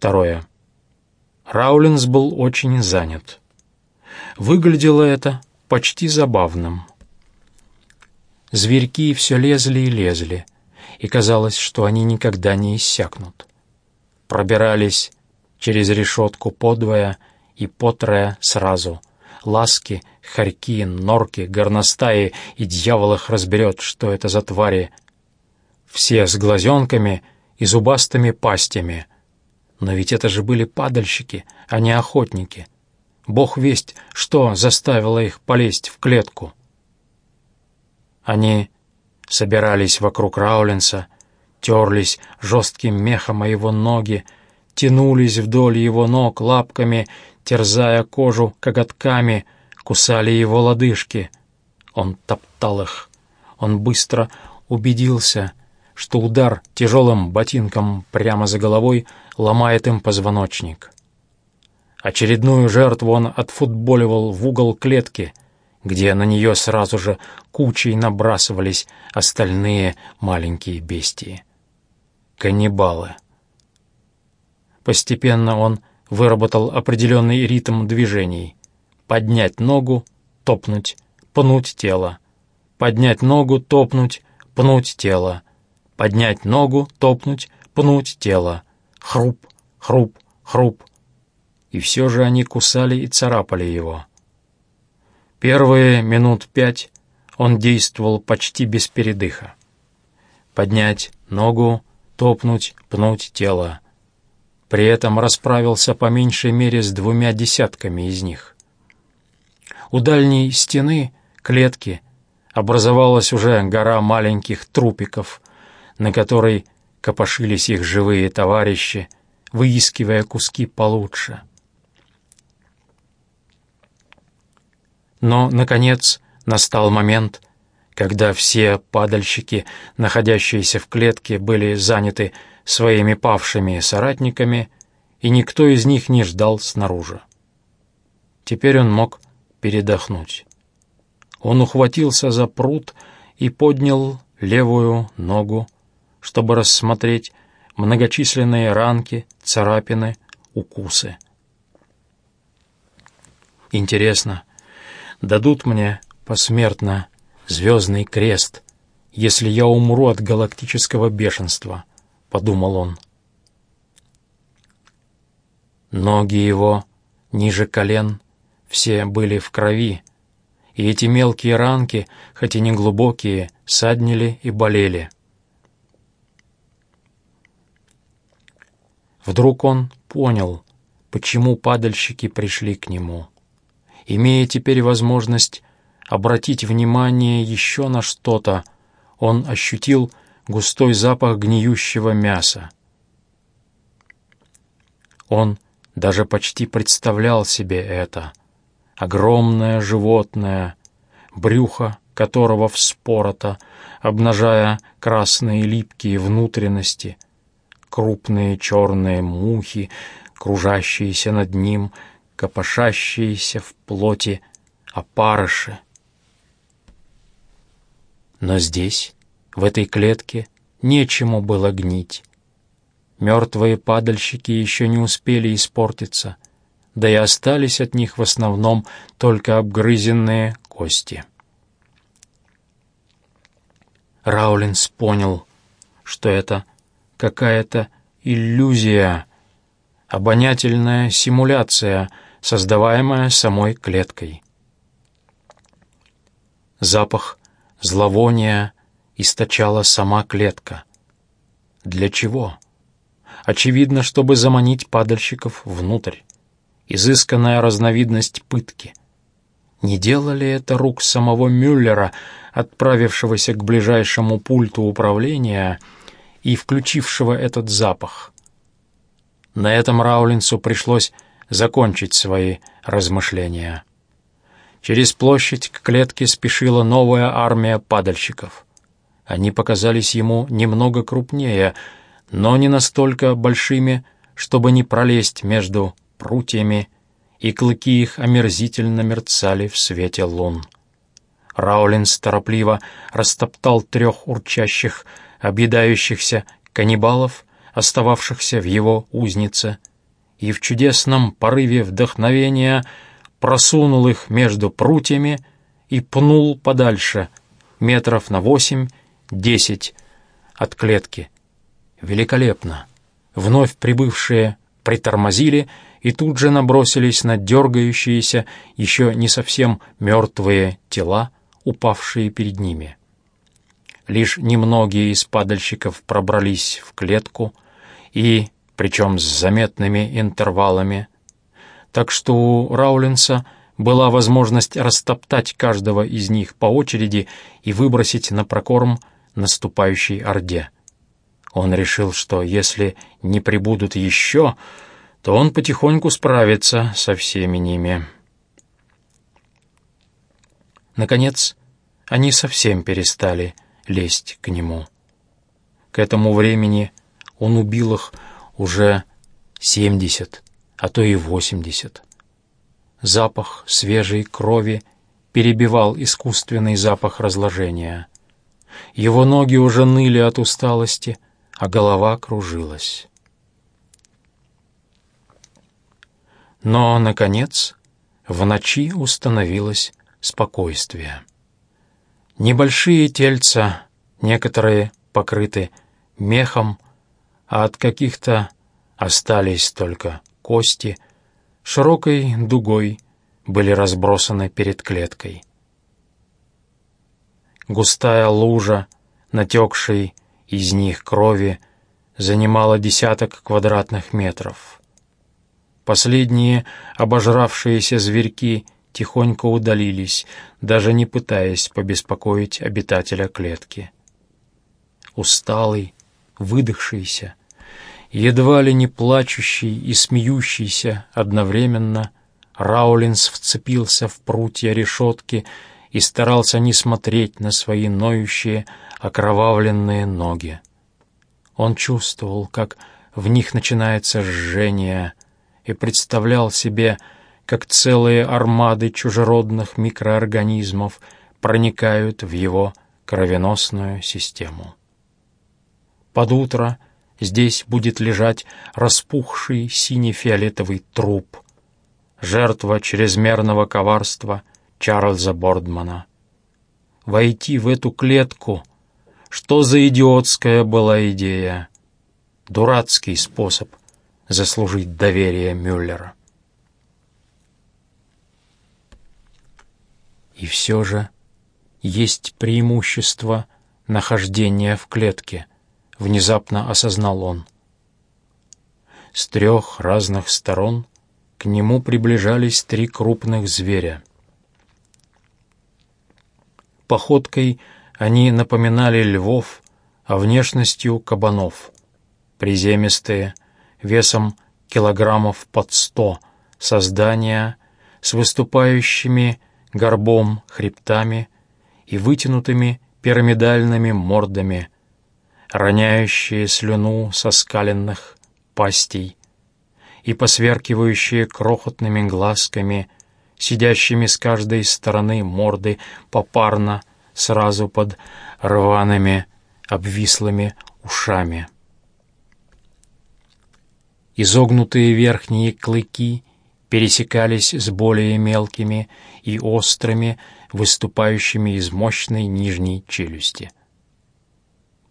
Второе. Раулинс был очень занят. Выглядело это почти забавным. Зверьки все лезли и лезли, и казалось, что они никогда не иссякнут. Пробирались через решетку подвое и потрое сразу. Ласки, хорьки, норки, горностаи, и дьявол их разберет, что это за твари. Все с глазенками и зубастыми пастями. Но ведь это же были падальщики, а не охотники. Бог весть, что заставило их полезть в клетку. Они собирались вокруг Раулинса, терлись жестким мехом о его ноги, тянулись вдоль его ног лапками, терзая кожу коготками, кусали его лодыжки. Он топтал их. Он быстро убедился, что удар тяжелым ботинком прямо за головой ломает им позвоночник. Очередную жертву он отфутболивал в угол клетки, где на нее сразу же кучей набрасывались остальные маленькие бестии. Каннибалы. Постепенно он выработал определенный ритм движений. Поднять ногу, топнуть, пнуть тело. Поднять ногу, топнуть, пнуть тело. Поднять ногу, топнуть, пнуть тело. Хруп, хруп, хруп. И все же они кусали и царапали его. Первые минут пять он действовал почти без передыха. Поднять ногу, топнуть, пнуть тело. При этом расправился по меньшей мере с двумя десятками из них. У дальней стены, клетки, образовалась уже гора маленьких трупиков, на которой копошились их живые товарищи, выискивая куски получше. Но, наконец, настал момент, когда все падальщики, находящиеся в клетке, были заняты своими павшими соратниками, и никто из них не ждал снаружи. Теперь он мог передохнуть. Он ухватился за пруд и поднял левую ногу, чтобы рассмотреть многочисленные ранки, царапины, укусы. Интересно, дадут мне посмертно звездный крест, если я умру от галактического бешенства, — подумал он. Ноги его, ниже колен, все были в крови, и эти мелкие ранки, хоть и не глубокие, саднили и болели. Вдруг он понял, почему падальщики пришли к нему. Имея теперь возможность обратить внимание еще на что-то, он ощутил густой запах гниющего мяса. Он даже почти представлял себе это. Огромное животное, брюхо которого вспорото, обнажая красные липкие внутренности, крупные черные мухи, кружащиеся над ним, копошащиеся в плоти опарыши. Но здесь, в этой клетке, нечему было гнить. Мертвые падальщики еще не успели испортиться, да и остались от них в основном только обгрызенные кости. Раулинс понял, что это какая-то иллюзия, обонятельная симуляция — создаваемая самой клеткой. Запах зловония источала сама клетка. Для чего? Очевидно, чтобы заманить падальщиков внутрь. Изысканная разновидность пытки. Не делали это рук самого Мюллера, отправившегося к ближайшему пульту управления и включившего этот запах. На этом Раулинсу пришлось закончить свои размышления. Через площадь к клетке спешила новая армия падальщиков. Они показались ему немного крупнее, но не настолько большими, чтобы не пролезть между прутьями, и клыки их омерзительно мерцали в свете лун. Раулинс торопливо растоптал трех урчащих, объедающихся каннибалов, остававшихся в его узнице — и в чудесном порыве вдохновения просунул их между прутьями и пнул подальше, метров на восемь-десять от клетки. Великолепно! Вновь прибывшие притормозили и тут же набросились на дергающиеся, еще не совсем мертвые тела, упавшие перед ними. Лишь немногие из падальщиков пробрались в клетку, и, причем с заметными интервалами, так что у Раулинса была возможность растоптать каждого из них по очереди и выбросить на прокорм наступающей орде. Он решил, что если не прибудут еще, то он потихоньку справится со всеми ними. Наконец, они совсем перестали лезть к нему. К этому времени он убил их уже семьдесят, а то и восемьдесят. Запах свежей крови перебивал искусственный запах разложения. Его ноги уже ныли от усталости, а голова кружилась. Но, наконец, в ночи установилось спокойствие. Небольшие тельца, некоторые покрыты мехом, а от каких-то остались только кости, широкой дугой были разбросаны перед клеткой. Густая лужа, натекшей из них крови, занимала десяток квадратных метров — Последние обожравшиеся зверьки тихонько удалились, даже не пытаясь побеспокоить обитателя клетки. Усталый, выдохшийся, едва ли не плачущий и смеющийся одновременно, Раулинс вцепился в прутья решетки и старался не смотреть на свои ноющие, окровавленные ноги. Он чувствовал, как в них начинается жжение, и представлял себе, как целые армады чужеродных микроорганизмов проникают в его кровеносную систему. Под утро здесь будет лежать распухший сине-фиолетовый труп, жертва чрезмерного коварства Чарльза Бордмана. Войти в эту клетку — что за идиотская была идея? Дурацкий способ заслужить доверие Мюллера. И все же есть преимущество нахождения в клетке, внезапно осознал он. С трех разных сторон к нему приближались три крупных зверя. Походкой они напоминали львов, а внешностью — кабанов. Приземистые, весом килограммов под сто, создания с выступающими горбом хребтами и вытянутыми пирамидальными мордами, роняющие слюну со скаленных пастей и посверкивающие крохотными глазками, сидящими с каждой стороны морды попарно сразу под рваными обвислыми ушами. Изогнутые верхние клыки пересекались с более мелкими и острыми, выступающими из мощной нижней челюсти.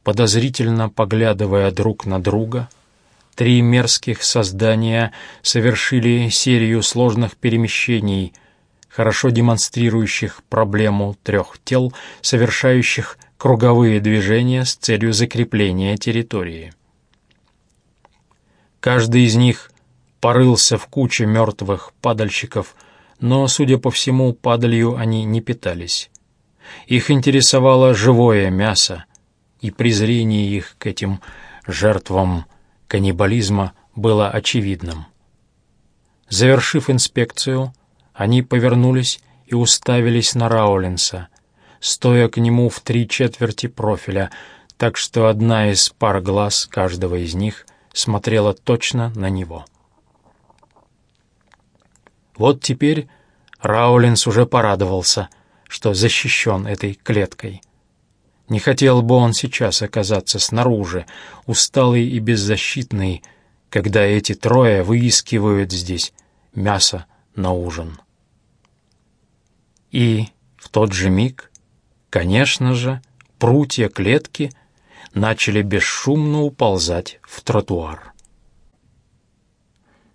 Подозрительно поглядывая друг на друга, три мерзких создания совершили серию сложных перемещений, хорошо демонстрирующих проблему трех тел, совершающих круговые движения с целью закрепления территории. Каждый из них порылся в куче мертвых падальщиков, но, судя по всему, падалью они не питались. Их интересовало живое мясо, и презрение их к этим жертвам каннибализма было очевидным. Завершив инспекцию, они повернулись и уставились на Раулинса, стоя к нему в три четверти профиля, так что одна из пар глаз каждого из них смотрела точно на него. Вот теперь Раулинс уже порадовался, что защищен этой клеткой. Не хотел бы он сейчас оказаться снаружи, усталый и беззащитный, когда эти трое выискивают здесь мясо на ужин. И в тот же миг, конечно же, прутья клетки начали бесшумно уползать в тротуар.